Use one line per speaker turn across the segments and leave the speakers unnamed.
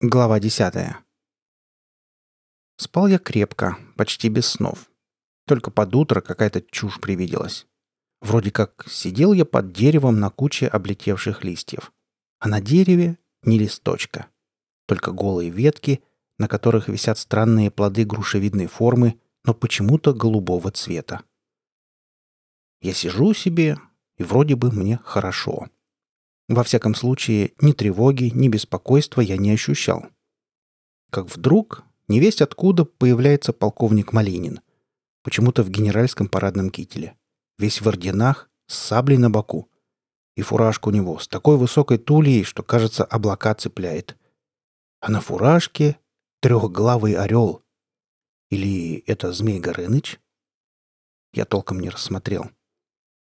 Глава десятая. Спал я крепко, почти без снов. Только под утро какая-то чушь привиделась. Вроде как сидел я под деревом на куче облетевших листьев. А на дереве не листочка. Только голые ветки, на которых висят странные плоды грушевидной формы, но почему-то голубого цвета. Я сижу себе, и вроде бы мне хорошо. Во всяком случае, ни тревоги, ни беспокойства я не ощущал. Как вдруг, невесть откуда, появляется полковник Малинин. Почему-то в генеральском парадном кителе. Весь в орденах, с саблей на боку. И фуражка у него с такой высокой тульей, что, кажется, облака цепляет. А на фуражке трехглавый орел. Или это Змей Горыныч? Я толком не рассмотрел.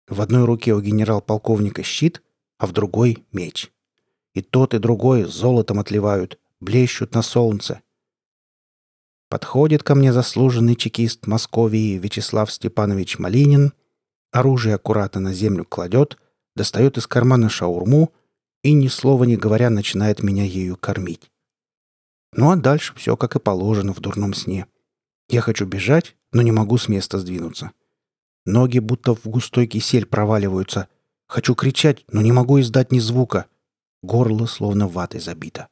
В одной руке у генерал-полковника щит, а в другой — меч. И тот, и другой золотом отливают, блещут на солнце. Подходит ко мне заслуженный чекист Московии Вячеслав Степанович Малинин, оружие аккуратно на землю кладет, достает из кармана шаурму и, ни слова не говоря, начинает меня ею кормить. Ну а дальше все как и положено в дурном сне. Я хочу бежать, но не могу с места сдвинуться. Ноги будто в густой кисель проваливаются, Хочу кричать, но не могу издать ни звука. Горло словно ватой забито.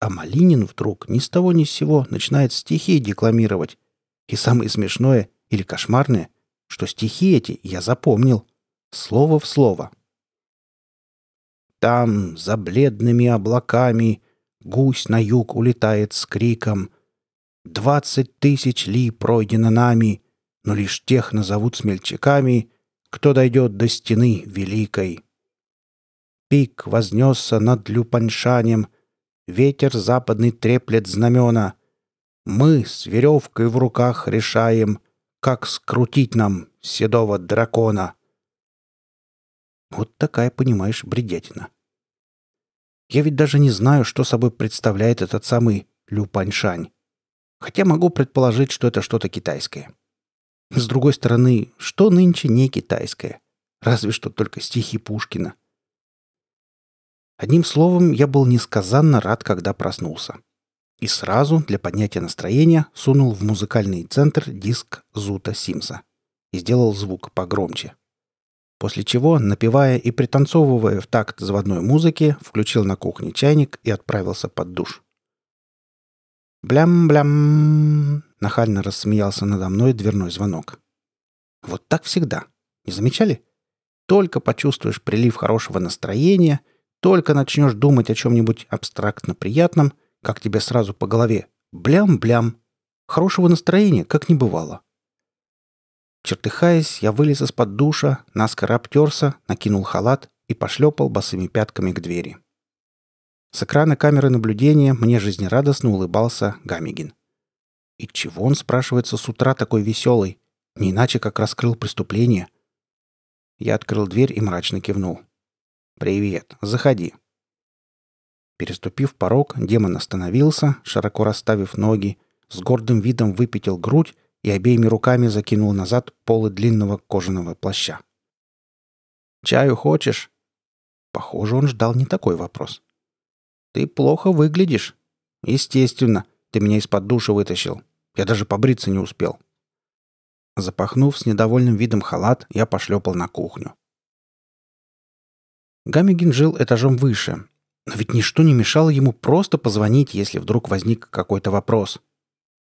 А Малинин вдруг ни с того ни с сего начинает стихи декламировать. И самое смешное или кошмарное, что стихи эти я запомнил. Слово в слово. Там, за бледными облаками, гусь на юг улетает с криком. Двадцать тысяч ли пройдено нами, но лишь тех назовут смельчаками, кто дойдет до стены великой. Пик вознесся над Люпаньшанем, ветер западный треплет знамена. Мы с веревкой в руках решаем, как скрутить нам седого дракона. Вот такая, понимаешь, бредятина. Я ведь даже не знаю, что собой представляет этот самый Люпаньшань. Хотя могу предположить, что это что-то китайское. С другой стороны, что нынче не китайское? Разве что только стихи Пушкина. Одним словом, я был несказанно рад, когда проснулся. И сразу, для поднятия настроения, сунул в музыкальный центр диск Зута Симса и сделал звук погромче. После чего, напевая и пританцовывая в такт заводной музыки, включил на кухне чайник и отправился под душ. Блям-блям. Нахально рассмеялся надо мной дверной звонок. Вот так всегда. Не замечали? Только почувствуешь прилив хорошего настроения, только начнешь думать о чем-нибудь абстрактно приятном, как тебе сразу по голове блям-блям. Хорошего настроения, как не бывало. Чертыхаясь, я вылез из-под душа, наскоро обтерся, накинул халат и пошлепал босыми пятками к двери. С экрана камеры наблюдения мне жизнерадостно улыбался Гамигин. И чего он, спрашивается, с утра такой веселый? Не иначе, как раскрыл преступление. Я открыл дверь и мрачно кивнул. «Привет, заходи». Переступив порог, демон остановился, широко расставив ноги, с гордым видом выпятил грудь и обеими руками закинул назад полы длинного кожаного плаща. «Чаю хочешь?» Похоже, он ждал не такой вопрос. «Ты плохо выглядишь». «Естественно. Ты меня из-под душа вытащил. Я даже побриться не успел». Запахнув с недовольным видом халат, я пошлепал на кухню. Гамигин жил этажом выше, но ведь ничто не мешало ему просто позвонить, если вдруг возник какой-то вопрос.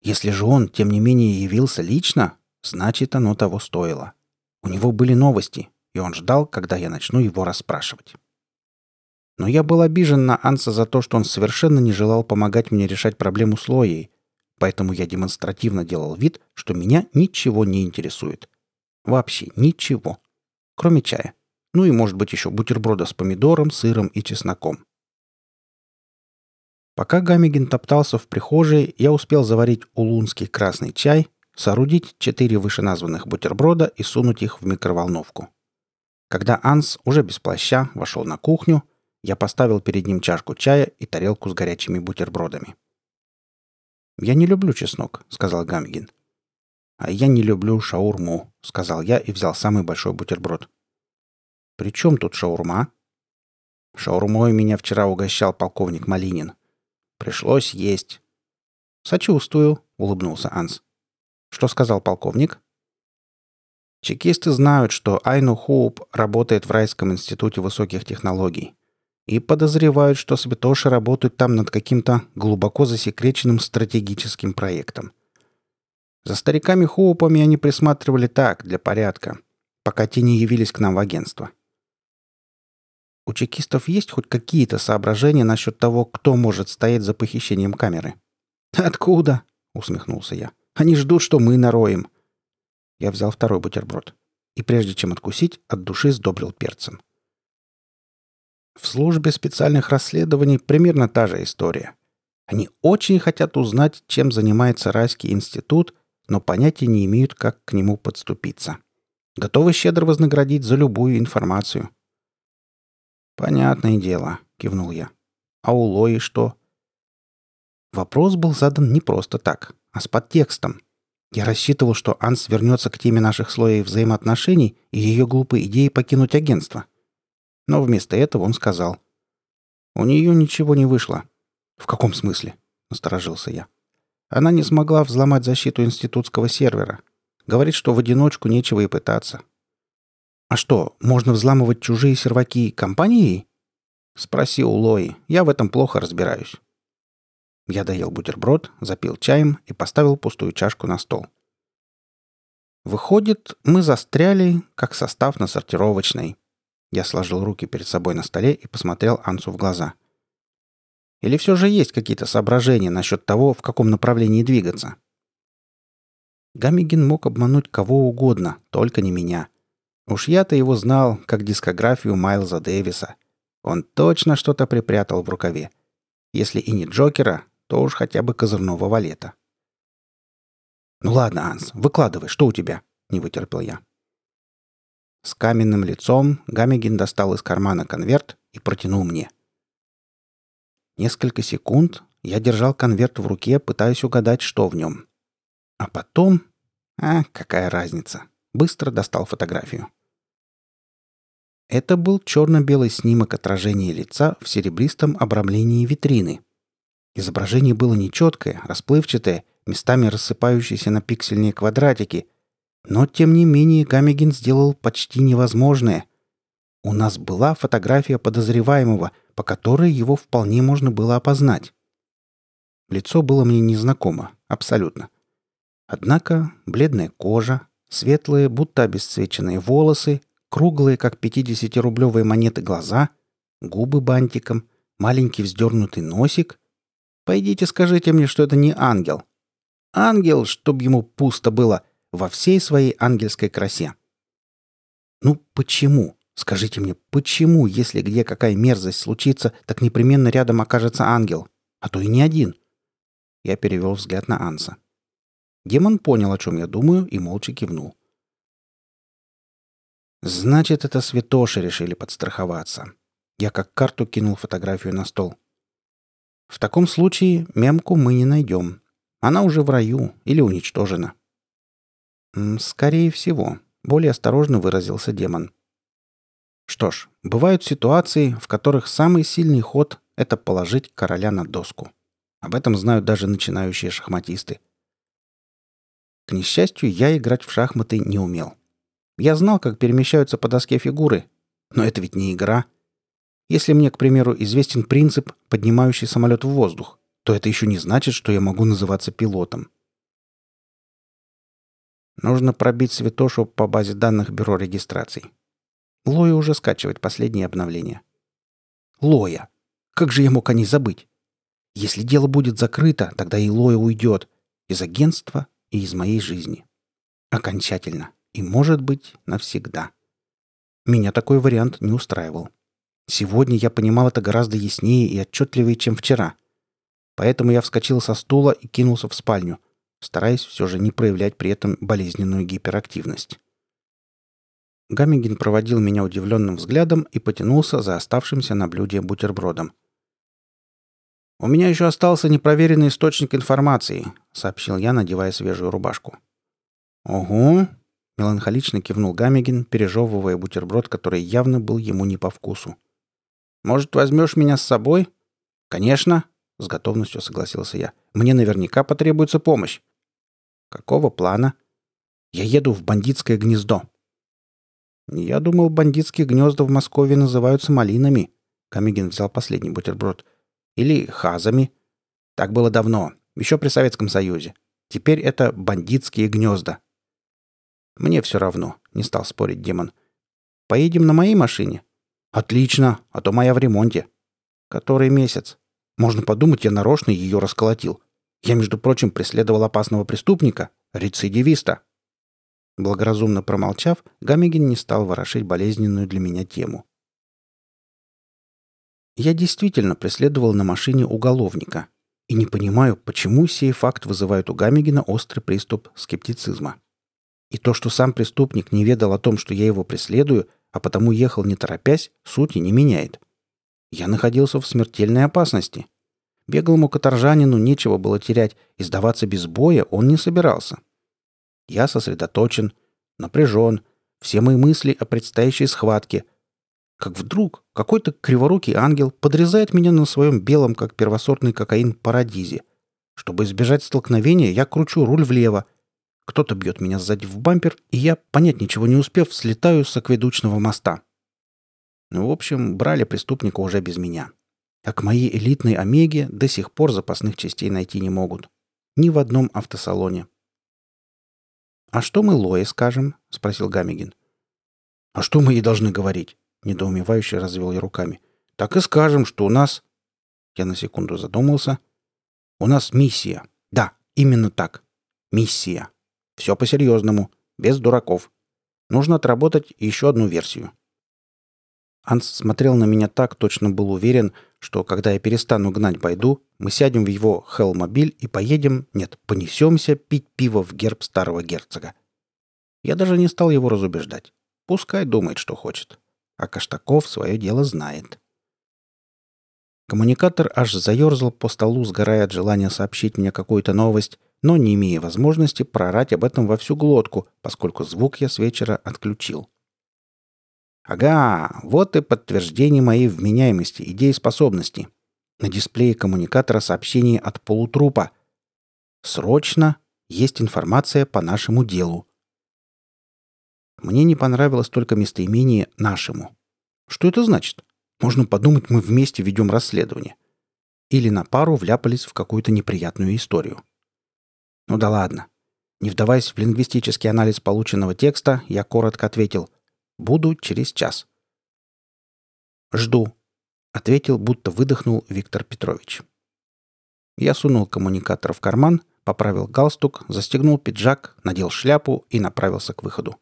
Если же он, тем не менее, явился лично, значит, оно того стоило. У него были новости, и он ждал, когда я начну его расспрашивать. Но я был обижен на Анса за то, что он совершенно не желал помогать мне решать проблему с Лоей, поэтому я демонстративно делал вид, что меня ничего не интересует. Вообще ничего. Кроме чая. Ну и, может быть, еще бутерброда с помидором, сыром и чесноком. Пока Гамигин топтался в прихожей, я успел заварить улунский красный чай, соорудить четыре вышеназванных бутерброда и сунуть их в микроволновку. Когда Анс уже без плаща вошел на кухню, я поставил перед ним чашку чая и тарелку с горячими бутербродами. «Я не люблю чеснок», — сказал Гамгин. «А я не люблю шаурму», — сказал я и взял самый большой бутерброд. «При чем тут шаурма?» «Шаурмой меня вчера угощал полковник Малинин. Пришлось есть. Сочувствую, улыбнулся Анс. Что сказал полковник? Чекисты знают, что Айну Хоуп работает в Райском институте высоких технологий и подозревают, что святоши работают там над каким-то глубоко засекреченным стратегическим проектом. За стариками Хоупами они присматривали так, для порядка, пока те не явились к нам в агентство. У чекистов есть хоть какие-то соображения насчет того, кто может стоять за похищением камеры? «Откуда?» — усмехнулся я. «Они ждут, что мы нароем». Я взял второй бутерброд и, прежде чем откусить, от души сдобрил перцем. В службе специальных расследований примерно та же история. Они очень хотят узнать, чем занимается Райский институт, но понятия не имеют, как к нему подступиться. Готовы щедро вознаградить за любую информацию. «Понятное дело», — кивнул я. «А у Лои что?» Вопрос был задан не просто так, а с подтекстом. Я рассчитывал, что Анс вернется к теме наших слоев взаимоотношений и ее глупой идеи покинуть агентство — но вместо этого он сказал. «У нее ничего не вышло». «В каком смысле?» — насторожился я. «Она не смогла взломать защиту институтского сервера. Говорит, что в одиночку нечего и пытаться». «А что, можно взламывать чужие серваки компанией?» «Спроси у Лои. Я в этом плохо разбираюсь». Я доел бутерброд, запил чаем и поставил пустую чашку на стол. Выходит, мы застряли, как состав на сортировочной. Я сложил руки перед собой на столе и посмотрел Ансу в глаза. Или все же есть какие-то соображения насчет того, в каком направлении двигаться? Гамигин мог обмануть кого угодно, только не меня. Уж я-то его знал, как дискографию Майлза Дэвиса. Он точно что-то припрятал в рукаве. Если и не Джокера, то уж хотя бы козырного валета. «Ну ладно, Анс, выкладывай, что у тебя?» — не вытерпел я. С каменным лицом Гамегин достал из кармана конверт и протянул мне. Несколько секунд я держал конверт в руке, пытаясь угадать, что в нем. А потом... А, какая разница. Быстро достал фотографию. Это был черно-белый снимок отражения лица в серебристом обрамлении витрины. Изображение было нечеткое, расплывчатое, местами рассыпающееся на пиксельные квадратики, но, тем не менее, Гамегин сделал почти невозможное. У нас была фотография подозреваемого, по которой его вполне можно было опознать. Лицо было мне незнакомо, абсолютно. Однако бледная кожа, светлые, будто обесцвеченные волосы, круглые, как 50-рублевые монеты глаза, губы бантиком, маленький вздернутый носик. Пойдите скажите мне, что это не ангел. Ангел, чтоб ему пусто было — во всей своей ангельской красе. Ну почему? Скажите мне, почему, если где какая мерзость случится, так непременно рядом окажется ангел? А то и не один. Я перевел взгляд на Анса. Демон понял, о чем я думаю, и молча кивнул. Значит, это святоши решили подстраховаться. Я как карту кинул фотографию на стол. В таком случае мемку мы не найдем. Она уже в раю или уничтожена. «Скорее всего», — более осторожно выразился демон. Что ж, бывают ситуации, в которых самый сильный ход — это положить короля на доску. Об этом знают даже начинающие шахматисты. К несчастью, я играть в шахматы не умел. Я знал, как перемещаются по доске фигуры, но это ведь не игра. Если мне, к примеру, известен принцип, поднимающий самолет в воздух, то это еще не значит, что я могу называться пилотом. Нужно пробить Святошу по базе данных бюро регистраций. Лоя уже скачивает последние обновления. Лоя! Как же я мог о ней забыть? Если дело будет закрыто, тогда и Лоя уйдет. Из агентства и из моей жизни. Окончательно. И, может быть, навсегда. Меня такой вариант не устраивал. Сегодня я понимал это гораздо яснее и отчетливее, чем вчера. Поэтому я вскочил со стула и кинулся в спальню – стараясь все же не проявлять при этом болезненную гиперактивность. Гаммигин проводил меня удивленным взглядом и потянулся за оставшимся на блюде бутербродом. «У меня еще остался непроверенный источник информации», — сообщил я, надевая свежую рубашку. «Ого!» — меланхолично кивнул Гаммигин, пережевывая бутерброд, который явно был ему не по вкусу. «Может, возьмешь меня с собой?» «Конечно!» — с готовностью согласился я. «Мне наверняка потребуется помощь». «Какого плана?» «Я еду в бандитское гнездо». «Я думал, бандитские гнезда в Москве называются малинами». Камигин взял последний бутерброд. «Или хазами. Так было давно, еще при Советском Союзе. Теперь это бандитские гнезда». «Мне все равно», — не стал спорить демон. «Поедем на моей машине?» «Отлично, а то моя в ремонте». «Который месяц?» Можно подумать, я нарочно ее расколотил. Я, между прочим, преследовал опасного преступника, рецидивиста. Благоразумно промолчав, Гамегин не стал ворошить болезненную для меня тему. Я действительно преследовал на машине уголовника. И не понимаю, почему сей факт вызывает у Гамегина острый приступ скептицизма. И то, что сам преступник не ведал о том, что я его преследую, а потому ехал не торопясь, сути не меняет. Я находился в смертельной опасности. Беглому каторжанину нечего было терять, и сдаваться без боя он не собирался. Я сосредоточен, напряжен, все мои мысли о предстоящей схватке. Как вдруг какой-то криворукий ангел подрезает меня на своем белом, как первосортный кокаин, парадизе. Чтобы избежать столкновения, я кручу руль влево. Кто-то бьет меня сзади в бампер, и я, понять ничего не успев, слетаю с акведучного моста. Ну, в общем, брали преступника уже без меня. А к моей элитной до сих пор запасных частей найти не могут. Ни в одном автосалоне. «А что мы Лое скажем?» — спросил Гамигин. «А что мы ей должны говорить?» — недоумевающе развел я руками. «Так и скажем, что у нас...» Я на секунду задумался. «У нас миссия. Да, именно так. Миссия. Все по-серьезному, без дураков. Нужно отработать еще одну версию. Анс смотрел на меня так, точно был уверен, что когда я перестану гнать Байду, мы сядем в его хелмобиль и поедем, нет, понесемся пить пиво в герб старого герцога. Я даже не стал его разубеждать. Пускай думает, что хочет. А Каштаков свое дело знает. Коммуникатор аж заерзал по столу, сгорая от желания сообщить мне какую-то новость, но не имея возможности прорать об этом во всю глотку, поскольку звук я с вечера отключил. Ага, вот и подтверждение моей вменяемости и дееспособности. На дисплее коммуникатора сообщение от полутрупа. Срочно есть информация по нашему делу. Мне не понравилось только местоимение «нашему». Что это значит? Можно подумать, мы вместе ведем расследование. Или на пару вляпались в какую-то неприятную историю. Ну да ладно. Не вдаваясь в лингвистический анализ полученного текста, я коротко ответил Буду через час». «Жду», — ответил, будто выдохнул Виктор Петрович. Я сунул коммуникатор в карман, поправил галстук, застегнул пиджак, надел шляпу и направился к выходу.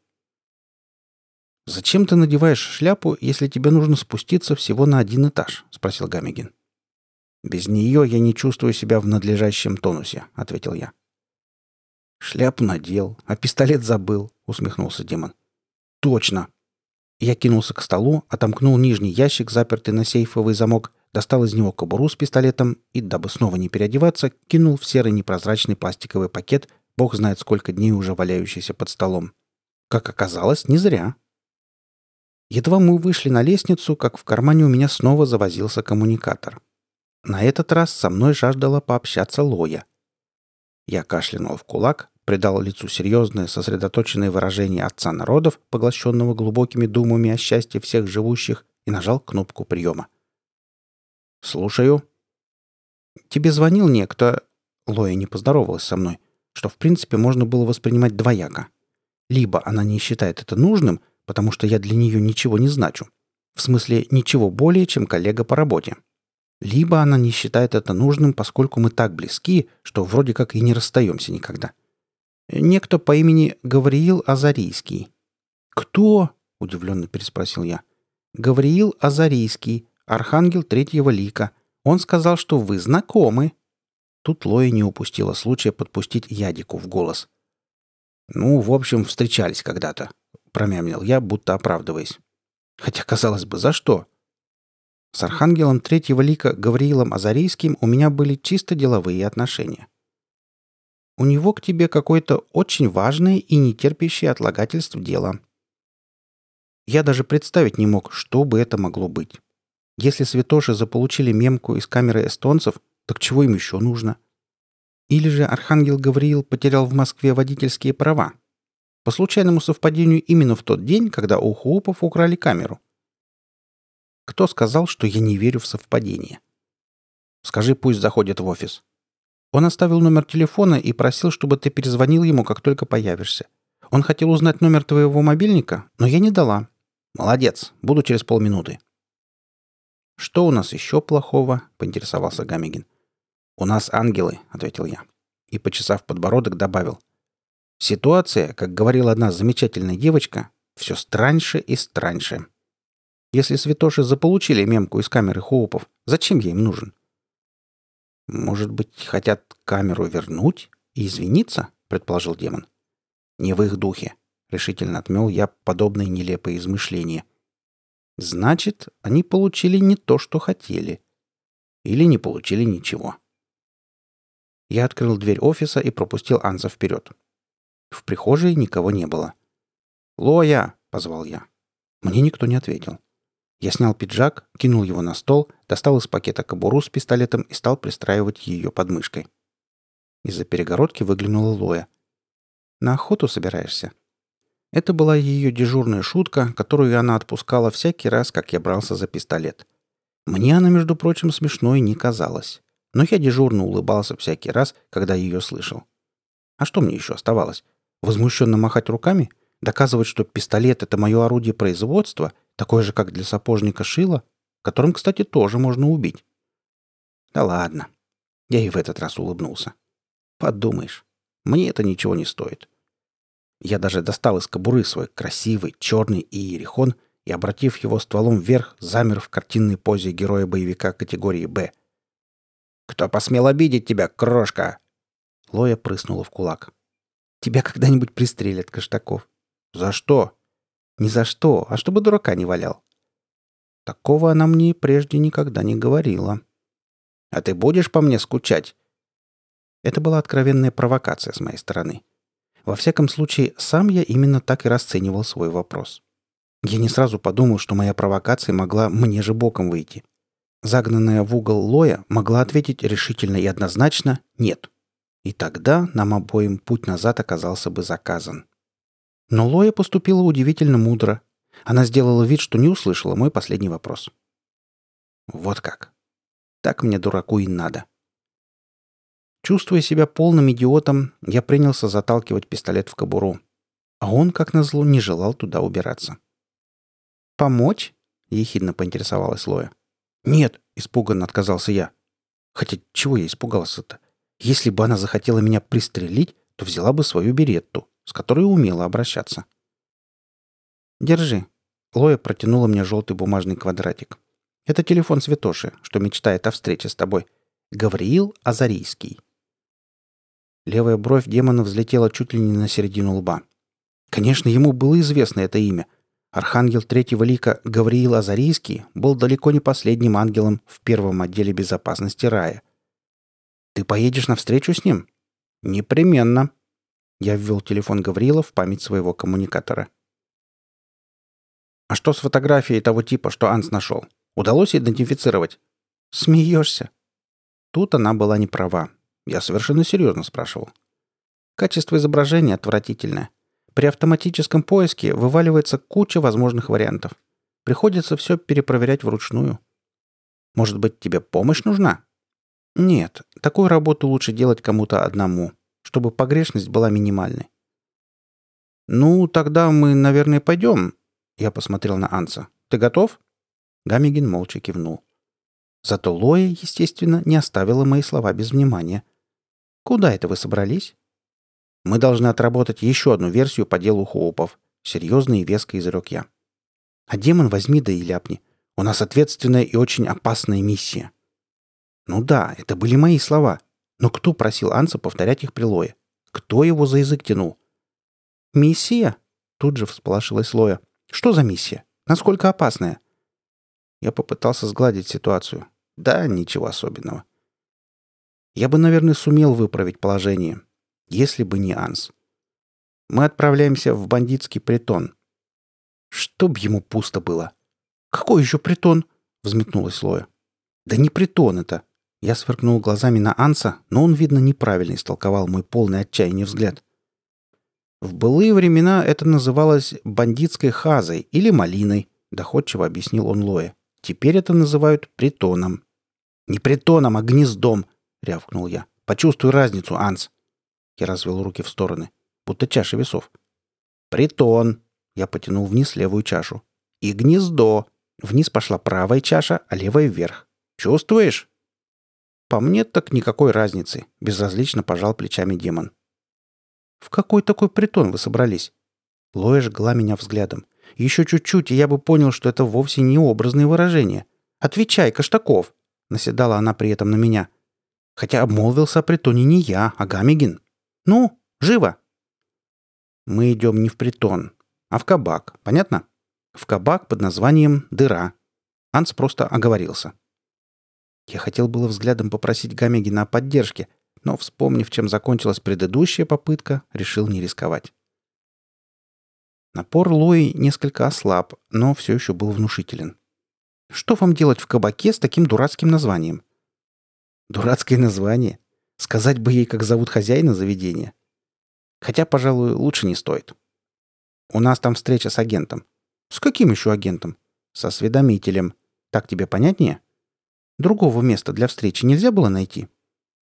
«Зачем ты надеваешь шляпу, если тебе нужно спуститься всего на один этаж?» — спросил Гамигин. «Без нее я не чувствую себя в надлежащем тонусе», — ответил я. «Шляпу надел, а пистолет забыл», — усмехнулся демон. «Точно!» Я кинулся к столу, отомкнул нижний ящик, запертый на сейфовый замок, достал из него кобуру с пистолетом и, дабы снова не переодеваться, кинул в серый непрозрачный пластиковый пакет, бог знает сколько дней уже валяющийся под столом. Как оказалось, не зря. Едва мы вышли на лестницу, как в кармане у меня снова завозился коммуникатор. На этот раз со мной жаждала пообщаться Лоя. Я кашлянул в кулак, придал лицу серьезное, сосредоточенное выражение отца народов, поглощенного глубокими думами о счастье всех живущих, и нажал кнопку приема. «Слушаю». «Тебе звонил некто...» Лоя не поздоровалась со мной, что в принципе можно было воспринимать двояко. Либо она не считает это нужным, потому что я для нее ничего не значу. В смысле, ничего более, чем коллега по работе. Либо она не считает это нужным, поскольку мы так близки, что вроде как и не расстаемся никогда. — Некто по имени Гавриил Азарийский. «Кто?» — удивленно переспросил я. «Гавриил Азарийский, архангел третьего лика. Он сказал, что вы знакомы». Тут Лоя не упустила случая подпустить Ядику в голос. «Ну, в общем, встречались когда-то», — промямлил я, будто оправдываясь. Хотя, казалось бы, за что? С архангелом третьего лика Гавриилом Азарийским у меня были чисто деловые отношения. У него к тебе какое-то очень важное и нетерпящее отлагательств дело. Я даже представить не мог, что бы это могло быть. Если святоши заполучили мемку из камеры эстонцев, Так чего им еще нужно? Или же Архангел Гавриил потерял в Москве водительские права? По случайному совпадению именно в тот день, когда у Хуопов украли камеру. Кто сказал, что я не верю в совпадение? Скажи, пусть заходит в офис. Он оставил номер телефона и просил, чтобы ты перезвонил ему, как только появишься. Он хотел узнать номер твоего мобильника, но я не дала. Молодец, буду через полминуты. Что у нас еще плохого? поинтересовался Гамигин. У нас ангелы, ответил я. И, почесав подбородок, добавил. Ситуация, как говорила одна замечательная девочка, все страньше и страньше. Если святоши заполучили мемку из камеры Хоупов, зачем я им нужен? Может быть, хотят камеру вернуть и извиниться? предположил демон. Не в их духе, решительно отмел я подобные нелепые измышления. Значит, они получили не то, что хотели. Или не получили ничего. Я открыл дверь офиса и пропустил Анза вперед. В прихожей никого не было. «Лоя!» — позвал я. Мне никто не ответил. Я снял пиджак, кинул его на стол, достал из пакета кобуру с пистолетом и стал пристраивать ее под мышкой. Из-за перегородки выглянула Лоя. «На охоту собираешься?» Это была ее дежурная шутка, которую она отпускала всякий раз, как я брался за пистолет. Мне она, между прочим, смешной не казалась. Но я дежурно улыбался всякий раз, когда ее слышал. А что мне еще оставалось? Возмущенно махать руками? Доказывать, что пистолет — это мое орудие производства, такое же, как для сапожника шило, которым, кстати, тоже можно убить. Да ладно. Я и в этот раз улыбнулся. Подумаешь, мне это ничего не стоит. Я даже достал из кобуры свой красивый черный иерихон и, обратив его стволом вверх, замер в картинной позе героя-боевика категории «Б». «Кто посмел обидеть тебя, крошка?» Лоя прыснула в кулак. «Тебя когда-нибудь пристрелят, Каштаков». «За что?» «Не за что, а чтобы дурака не валял». Такого она мне прежде никогда не говорила. «А ты будешь по мне скучать?» Это была откровенная провокация с моей стороны. Во всяком случае, сам я именно так и расценивал свой вопрос. Я не сразу подумал, что моя провокация могла мне же боком выйти. Загнанная в угол Лоя могла ответить решительно и однозначно «нет». И тогда нам обоим путь назад оказался бы заказан. Но Лоя поступила удивительно мудро. Она сделала вид, что не услышала мой последний вопрос. Вот как. Так мне дураку и надо. Чувствуя себя полным идиотом, я принялся заталкивать пистолет в кобуру. А он, как назло, не желал туда убираться. «Помочь?» — ехидно поинтересовалась Лоя. «Нет», — испуганно отказался я. Хотя чего я испугался-то? Если бы она захотела меня пристрелить, то взяла бы свою беретту, с которой умела обращаться. «Держи». Лоя протянула мне желтый бумажный квадратик. «Это телефон Святоши, что мечтает о встрече с тобой. Гавриил Азарийский». Левая бровь демона взлетела чуть ли не на середину лба. Конечно, ему было известно это имя. Архангел третьего лика Гавриил Азарийский был далеко не последним ангелом в первом отделе безопасности рая. «Ты поедешь навстречу с ним?» «Непременно». Я ввел телефон Гавриила в память своего коммуникатора. «А что с фотографией того типа, что Анс нашел? Удалось идентифицировать?» «Смеешься?» Тут она была не права. Я совершенно серьезно спрашивал. Качество изображения отвратительное. При автоматическом поиске вываливается куча возможных вариантов. Приходится все перепроверять вручную. Может быть, тебе помощь нужна? Нет, такую работу лучше делать кому-то одному, чтобы погрешность была минимальной. Ну, тогда мы, наверное, пойдем. Я посмотрел на Анса. Ты готов? Гамигин молча кивнул. Зато Лоя, естественно, не оставила мои слова без внимания – «Куда это вы собрались?» «Мы должны отработать еще одну версию по делу Хоупов», — серьезно и веско изрек я. «А демон возьми да и ляпни. У нас ответственная и очень опасная миссия». «Ну да, это были мои слова. Но кто просил Анса повторять их при Лое? Кто его за язык тянул?» «Миссия?» — тут же всполошилась Лоя. «Что за миссия? Насколько опасная?» Я попытался сгладить ситуацию. Да, ничего особенного. Я бы, наверное, сумел выправить положение, если бы не Анс. Мы отправляемся в бандитский притон. Чтоб ему пусто было. Какой еще притон? Взметнулась Лоя. Да не притон это. Я сверкнул глазами на Анса, но он, видно, неправильно истолковал мой полный отчаяния взгляд. В былые времена это называлось бандитской хазой или малиной, доходчиво объяснил он Лое. Теперь это называют притоном. Не притоном, а гнездом, рявкнул я. Почувствуй разницу, Анс. Я развел руки в стороны, будто чаша весов. Притон. Я потянул вниз левую чашу. И гнездо. Вниз пошла правая чаша, а левая вверх. Чувствуешь? По мне так никакой разницы, безразлично пожал плечами демон. В какой такой притон вы собрались? Лоя жгла меня взглядом. Еще чуть-чуть, и я бы понял, что это вовсе не образные выражения. Отвечай, Каштаков!» Наседала она при этом на меня. Хотя обмолвился о притоне не я, а Гамигин. «Ну, живо!» «Мы идем не в притон, а в кабак, понятно?» В кабак под названием «Дыра». Анс просто оговорился. Я хотел было взглядом попросить Гамегина о поддержке, но, вспомнив, чем закончилась предыдущая попытка, решил не рисковать. Напор Лои несколько ослаб, но все еще был внушителен. «Что вам делать в кабаке с таким дурацким названием?» «Дурацкое название? Сказать бы ей, как зовут хозяина заведения?» «Хотя, пожалуй, лучше не стоит. У нас там встреча с агентом». «С каким еще агентом?» «Со осведомителем. Так тебе понятнее?» «Другого места для встречи нельзя было найти?»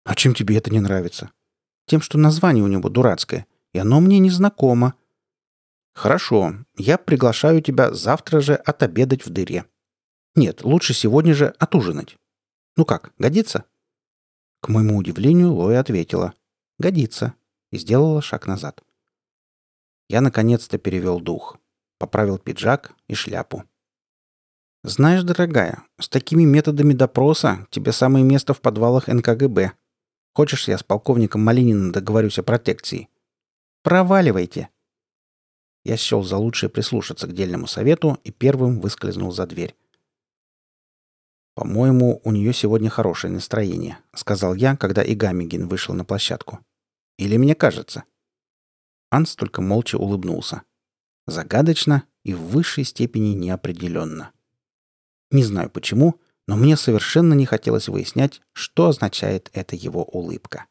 «А чем тебе это не нравится?» «Тем, что название у него дурацкое, и оно мне не знакомо». «Хорошо, я приглашаю тебя завтра же отобедать в дыре». «Нет, лучше сегодня же отужинать». «Ну как, годится?» К моему удивлению, Лоя ответила. «Годится» и сделала шаг назад. Я наконец-то перевел дух. Поправил пиджак и шляпу. «Знаешь, дорогая, с такими методами допроса тебе самое место в подвалах НКГБ. Хочешь, я с полковником Малининым договорюсь о протекции? Проваливайте!» Я счел за лучшее прислушаться к дельному совету и первым выскользнул за дверь. «По-моему, у нее сегодня хорошее настроение», — сказал я, когда Игамигин вышел на площадку. «Или мне кажется?» Анс только молча улыбнулся. Загадочно и в высшей степени неопределенно. Не знаю почему, но мне совершенно не хотелось выяснять, что означает эта его улыбка.